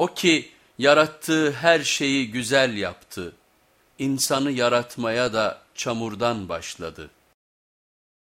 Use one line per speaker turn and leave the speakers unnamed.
O ki yarattığı her şeyi güzel yaptı. İnsanı yaratmaya da çamurdan başladı.''